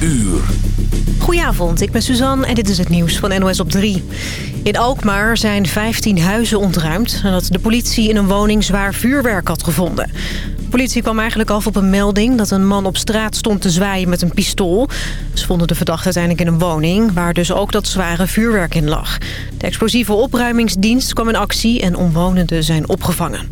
uur. Goedenavond, ik ben Suzanne en dit is het nieuws van NOS op 3. In Alkmaar zijn 15 huizen ontruimd... nadat de politie in een woning zwaar vuurwerk had gevonden. De politie kwam eigenlijk af op een melding... dat een man op straat stond te zwaaien met een pistool. Ze vonden de verdachte uiteindelijk in een woning... waar dus ook dat zware vuurwerk in lag. De explosieve opruimingsdienst kwam in actie... en omwonenden zijn opgevangen.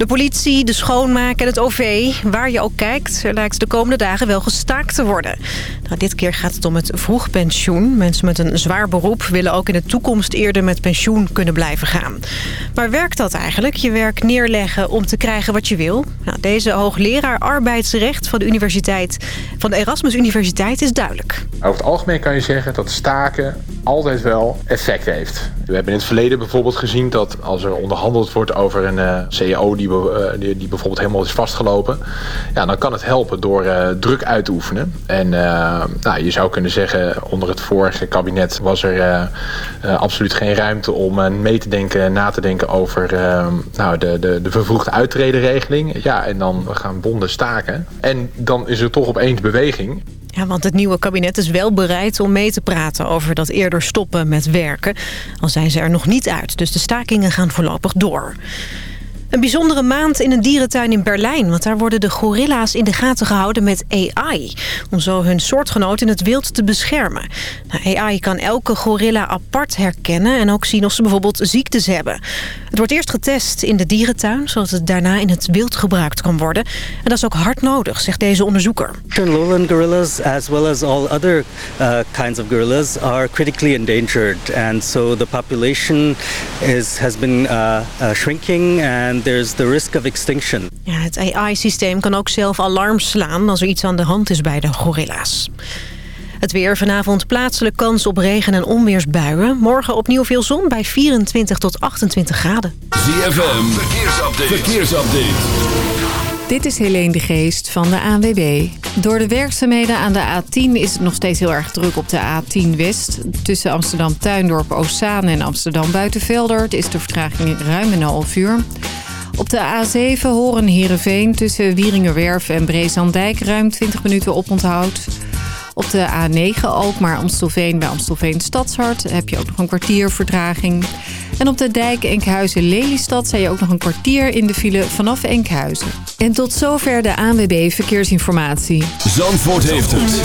De politie, de schoonmaak en het OV, waar je ook kijkt... lijkt de komende dagen wel gestaakt te worden. Nou, dit keer gaat het om het vroegpensioen. Mensen met een zwaar beroep willen ook in de toekomst eerder met pensioen kunnen blijven gaan. Maar werkt dat eigenlijk? Je werk neerleggen om te krijgen wat je wil? Nou, deze hoogleraar arbeidsrecht van de, universiteit, van de Erasmus Universiteit is duidelijk. Over het algemeen kan je zeggen dat staken altijd wel effect heeft. We hebben in het verleden bijvoorbeeld gezien dat als er onderhandeld wordt over een uh, CEO die, die, die, bijvoorbeeld helemaal is vastgelopen, ja, dan kan het helpen door uh, druk uit te oefenen. En nou, je zou kunnen zeggen, onder het vorige kabinet was er absoluut geen ruimte om mee te denken, na te denken over nou, de, de, de vervroegde uittredenregeling. Ja, en dan gaan bonden staken. En dan is er toch opeens beweging. Ja, want het nieuwe kabinet is wel bereid om mee te praten over dat eerder stoppen met werken. Al zijn ze er nog niet uit, dus de stakingen gaan voorlopig door. Een bijzondere maand in een dierentuin in Berlijn. Want daar worden de gorilla's in de gaten gehouden met AI. Om zo hun soortgenoot in het wild te beschermen. Nou, AI kan elke gorilla apart herkennen. En ook zien of ze bijvoorbeeld ziektes hebben. Het wordt eerst getest in de dierentuin. Zodat het daarna in het wild gebruikt kan worden. En dat is ook hard nodig, zegt deze onderzoeker. Lowland gorillas as well as all other uh, kinds of gorillas are critically endangered. And so the population is, has been uh, uh, shrinking and there's the risk of extinction. Ja, het AI-systeem kan ook zelf alarm slaan als er iets aan de hand is bij de gorilla's. Het weer vanavond plaatselijk kans op regen- en onweersbuien. Morgen opnieuw veel zon bij 24 tot 28 graden. ZFM, verkeersupdate. verkeersupdate. Dit is Helene de Geest van de ANWB. Door de werkzaamheden aan de A10 is het nog steeds heel erg druk op de A10 West. Tussen Amsterdam Tuindorp Oostzaan en Amsterdam Buitenveldert is de vertraging ruim een half uur. Op de A7 horen Heerenveen tussen Wieringerwerf en Breesandijk ruim 20 minuten oponthoud. Op de A9 Alkmaar Amstelveen bij Amstelveen Stadshart heb je ook nog een kwartier vertraging. En op de dijk Enkhuizen-Lelystad zijn je ook nog een kwartier in de file vanaf Enkhuizen. En tot zover de ANWB Verkeersinformatie. Zandvoort heeft het.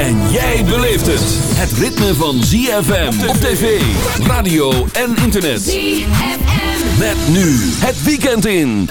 En jij beleeft het. Het ritme van ZFM op tv, radio en internet. ZFM. Met nu het weekend in.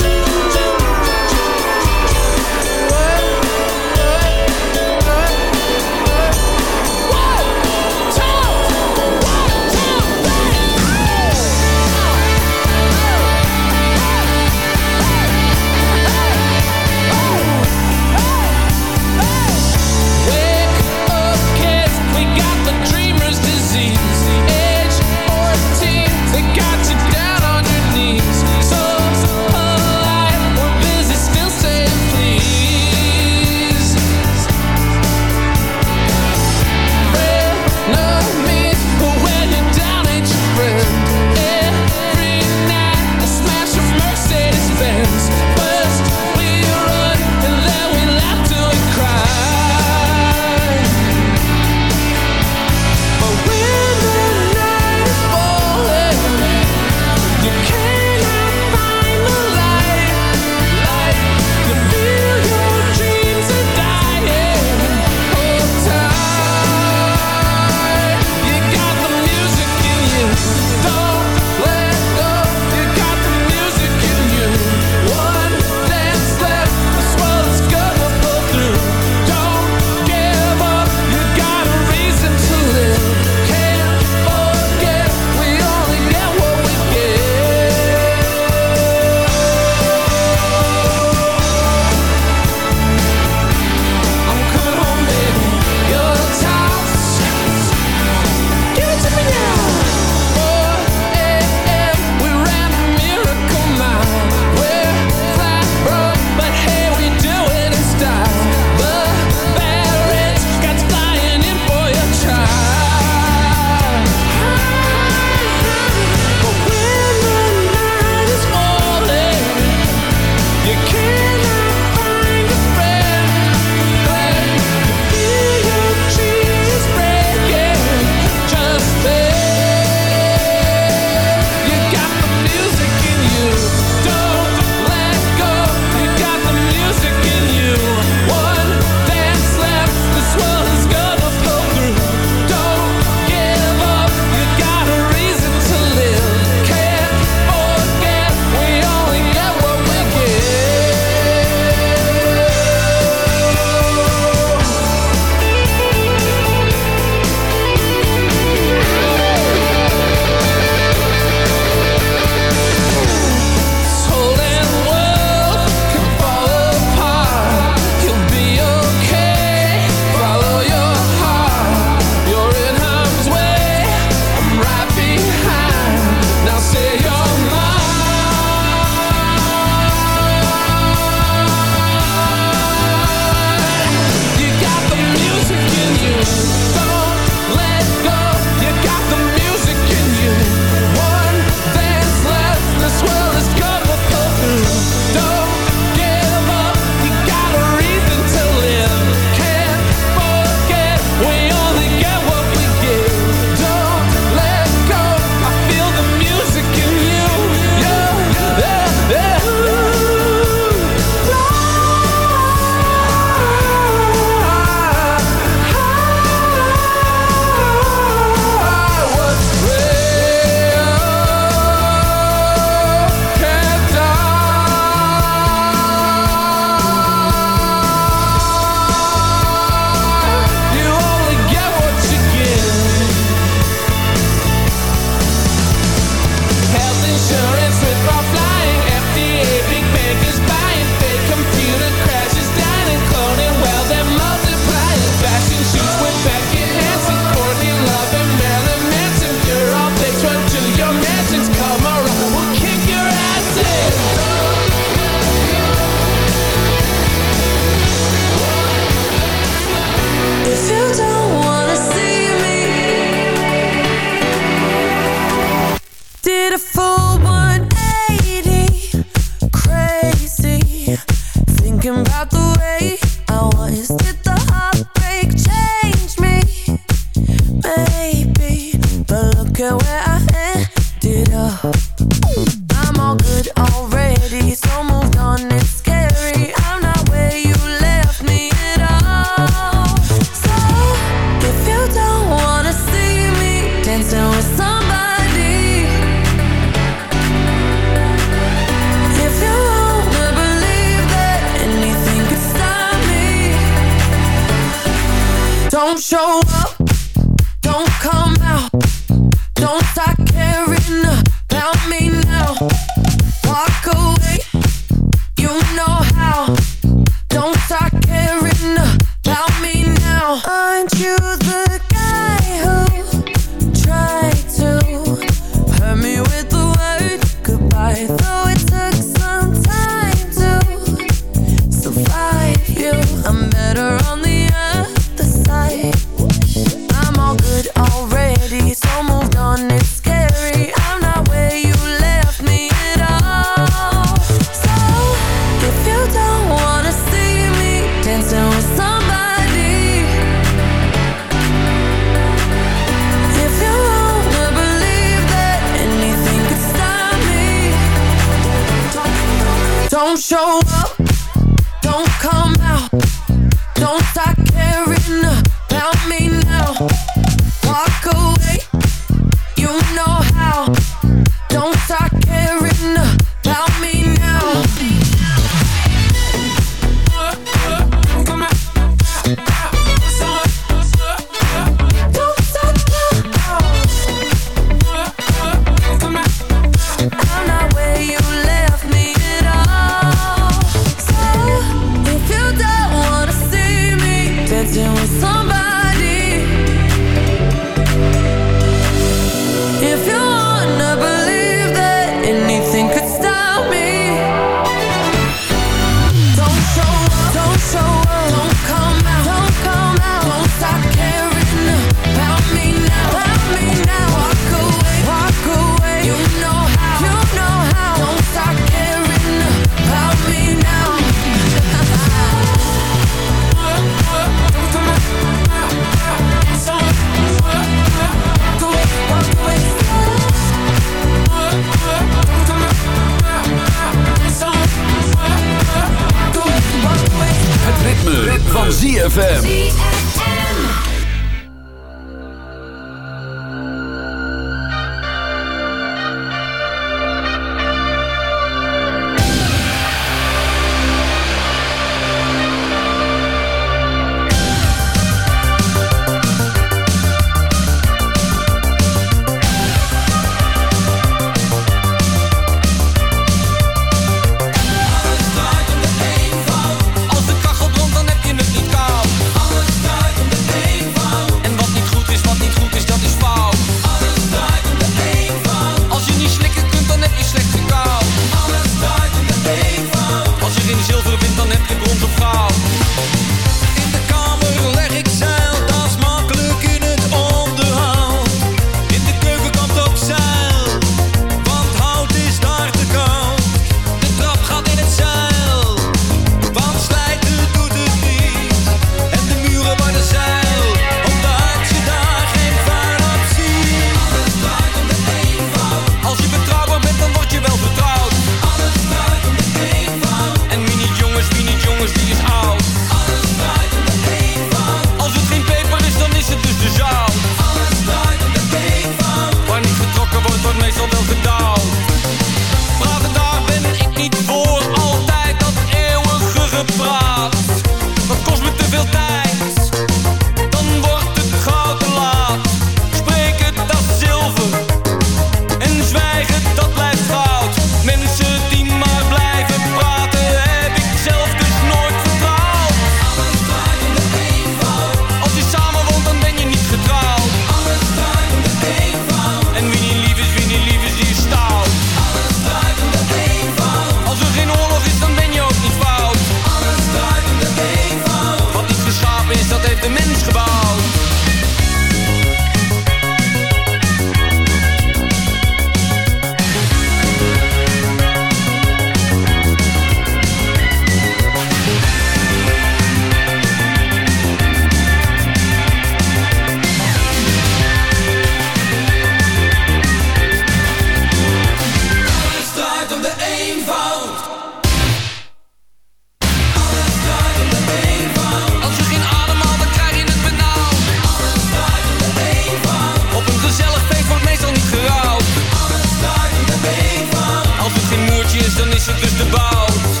the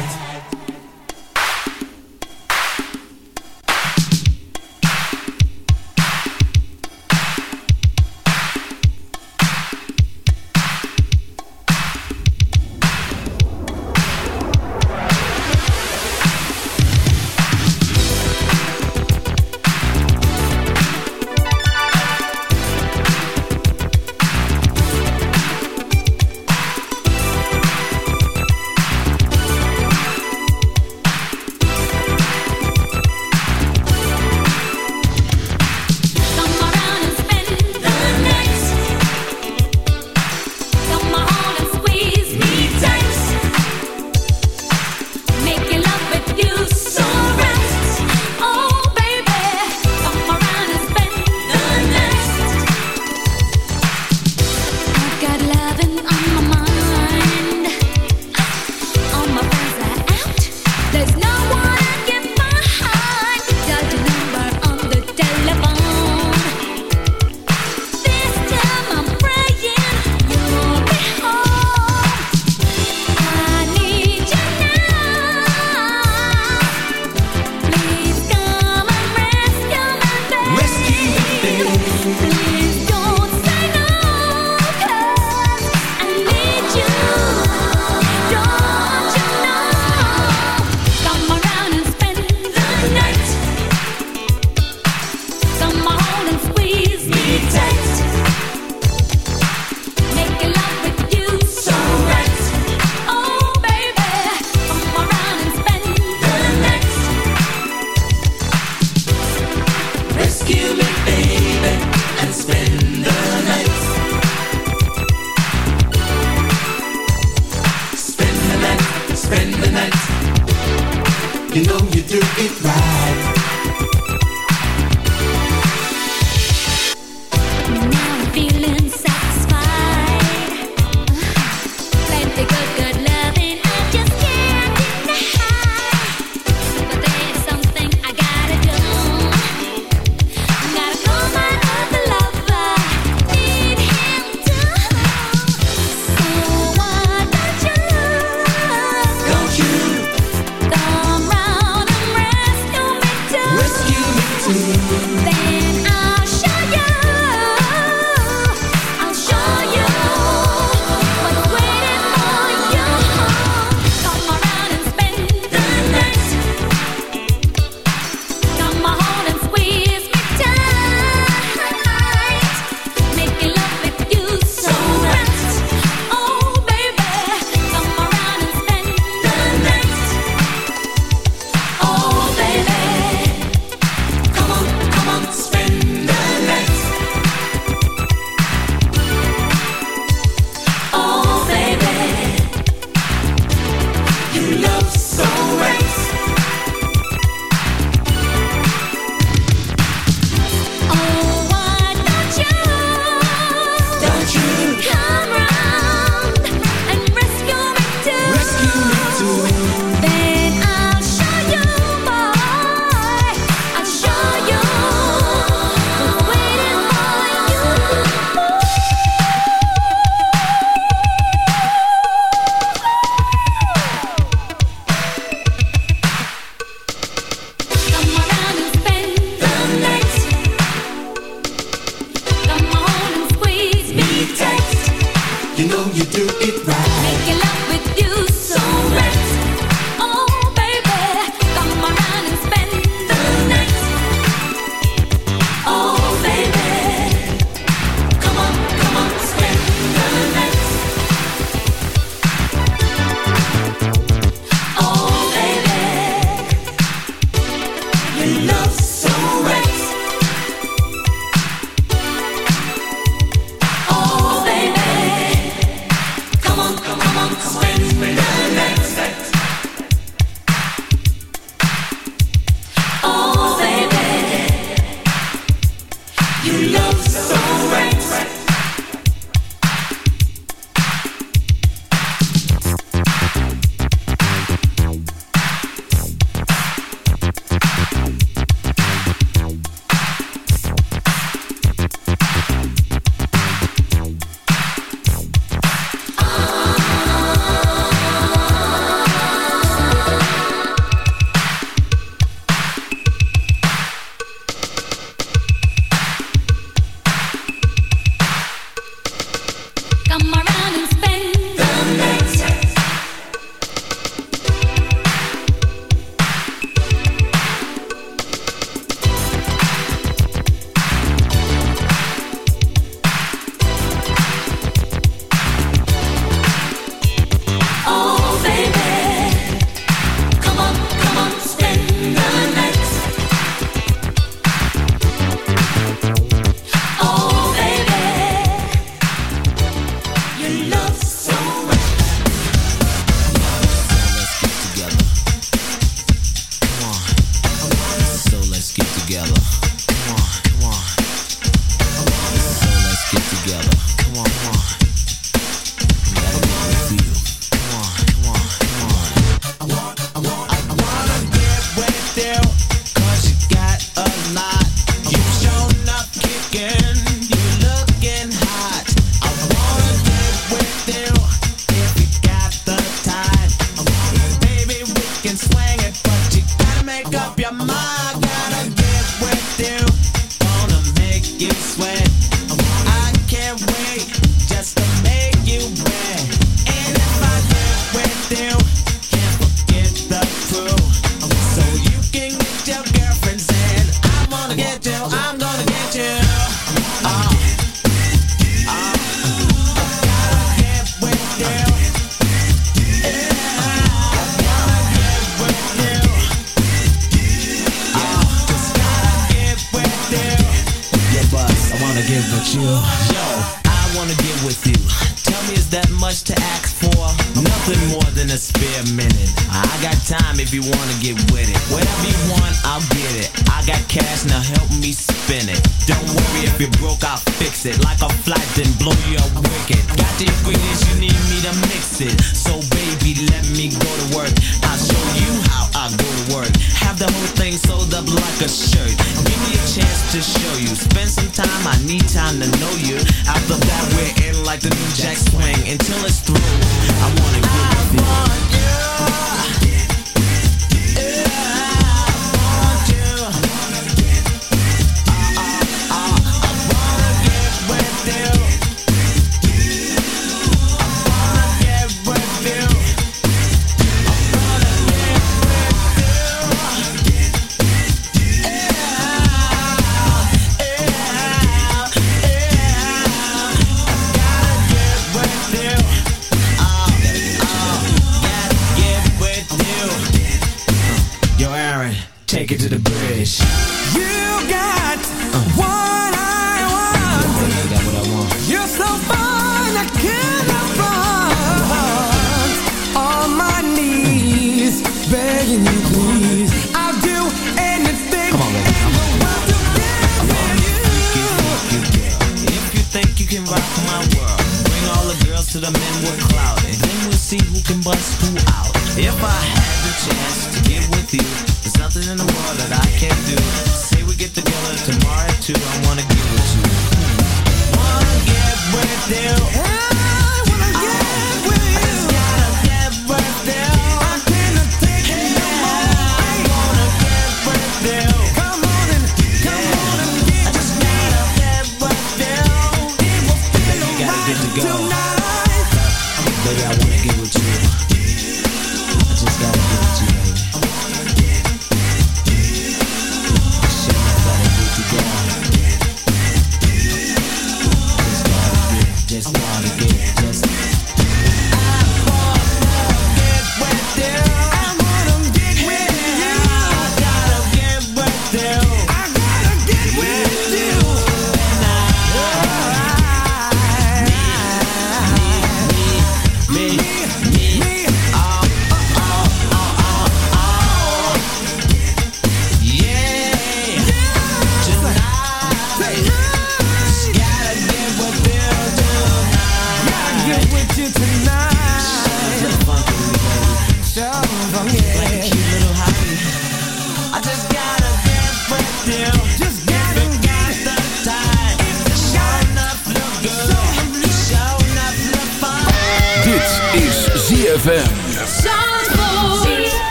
to show you. Spend some time, I need time to know you. After that, we're in like the new jack swing. Until it's through, I wanna get with you.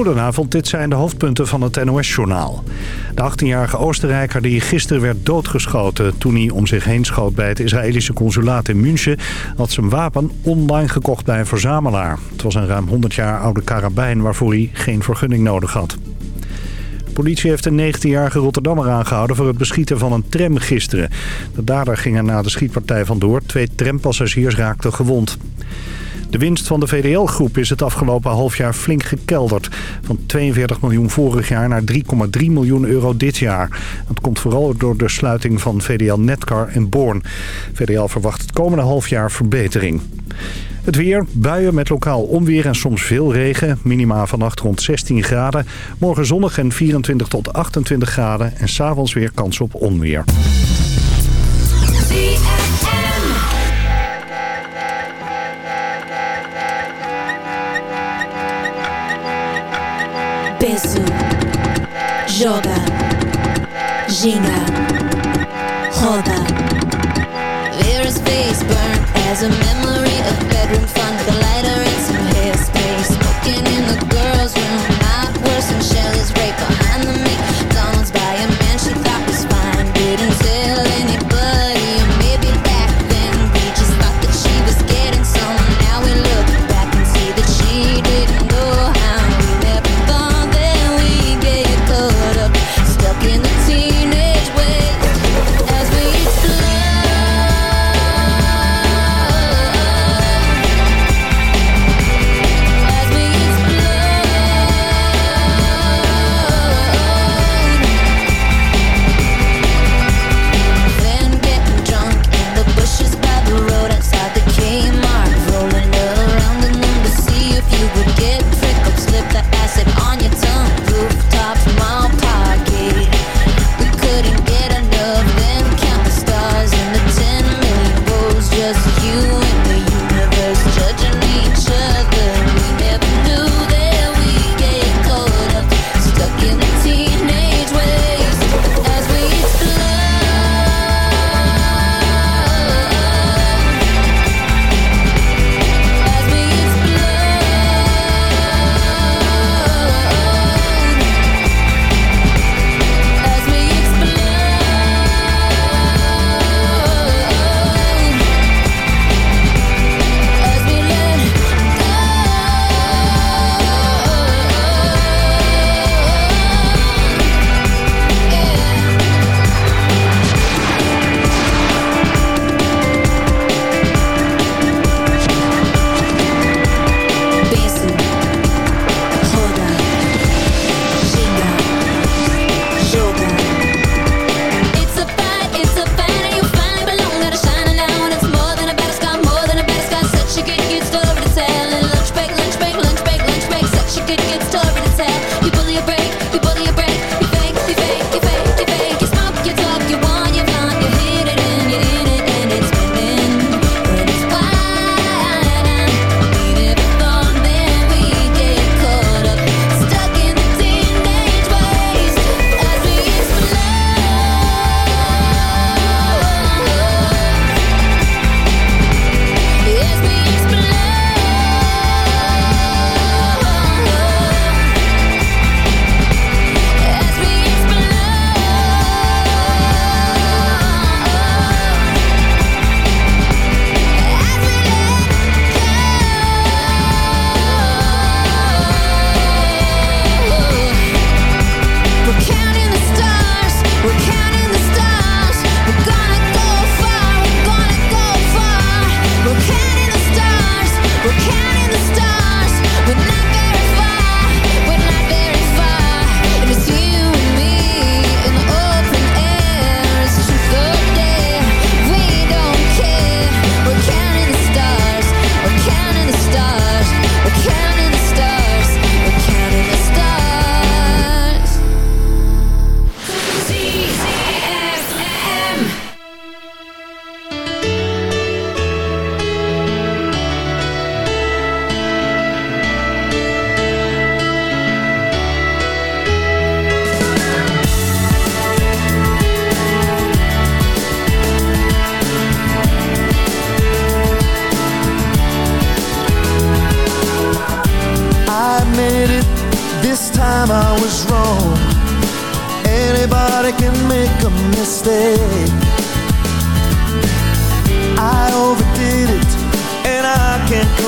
Goedenavond, dit zijn de hoofdpunten van het NOS-journaal. De 18-jarige Oostenrijker die gisteren werd doodgeschoten... toen hij om zich heen schoot bij het Israëlische consulaat in München... had zijn wapen online gekocht bij een verzamelaar. Het was een ruim 100 jaar oude karabijn waarvoor hij geen vergunning nodig had. De politie heeft een 19-jarige Rotterdammer aangehouden voor het beschieten van een tram gisteren. De dader ging er na de schietpartij vandoor. Twee trampassagiers raakten gewond. De winst van de VDL-groep is het afgelopen half jaar flink gekelderd. Van 42 miljoen vorig jaar naar 3,3 miljoen euro dit jaar. Dat komt vooral door de sluiting van VDL Netcar en Born. VDL verwacht het komende half jaar verbetering. Het weer, buien met lokaal onweer en soms veel regen. Minima vannacht rond 16 graden. Morgen zonnig en 24 tot 28 graden. En s'avonds weer kans op onweer. Penso, joga, ginga, roda. Is face burned as a memory of bedroom fun with a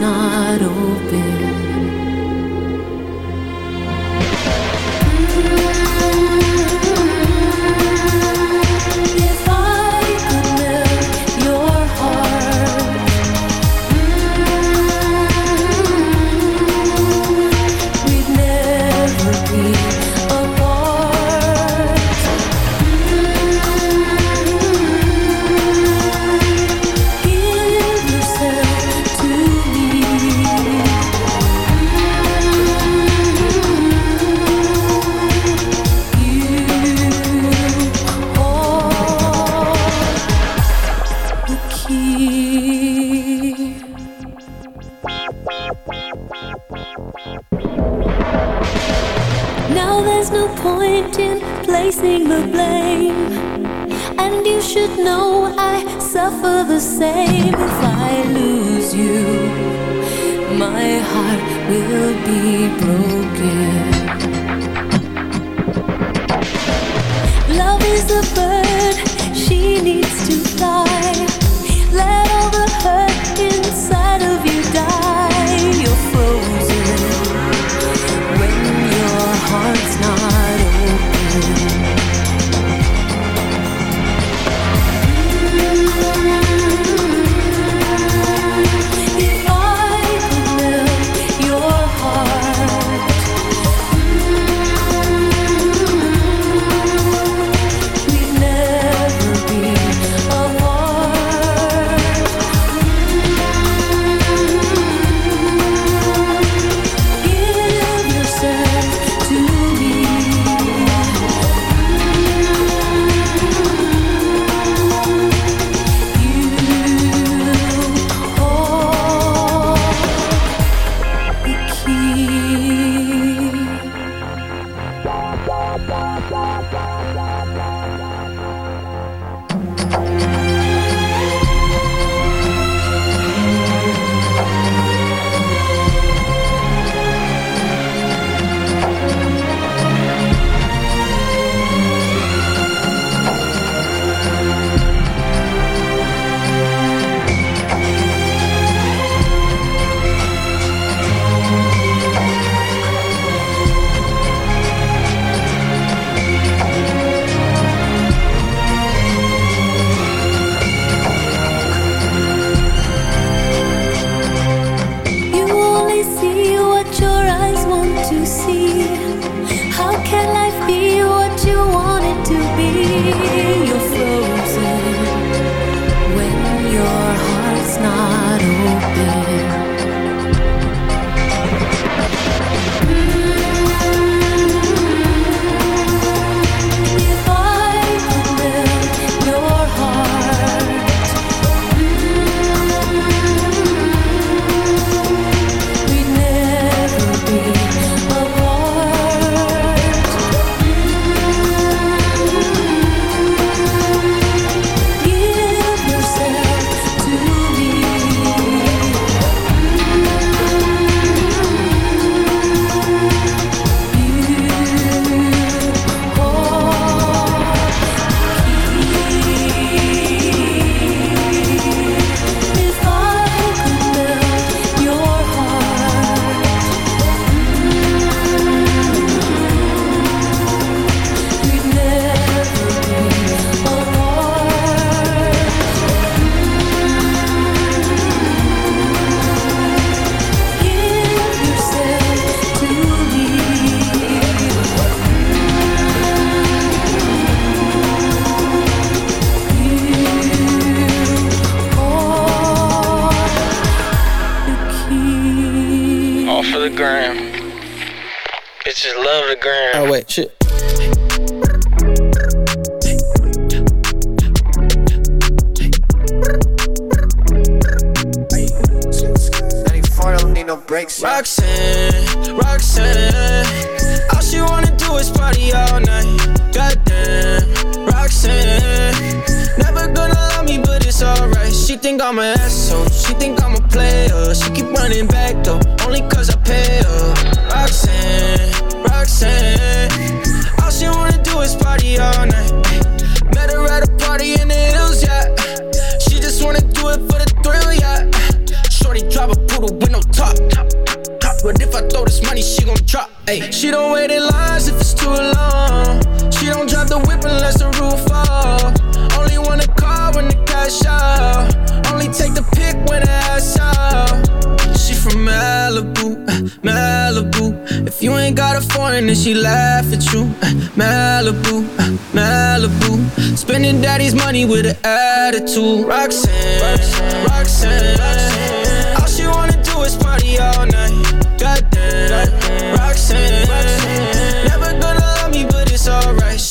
Not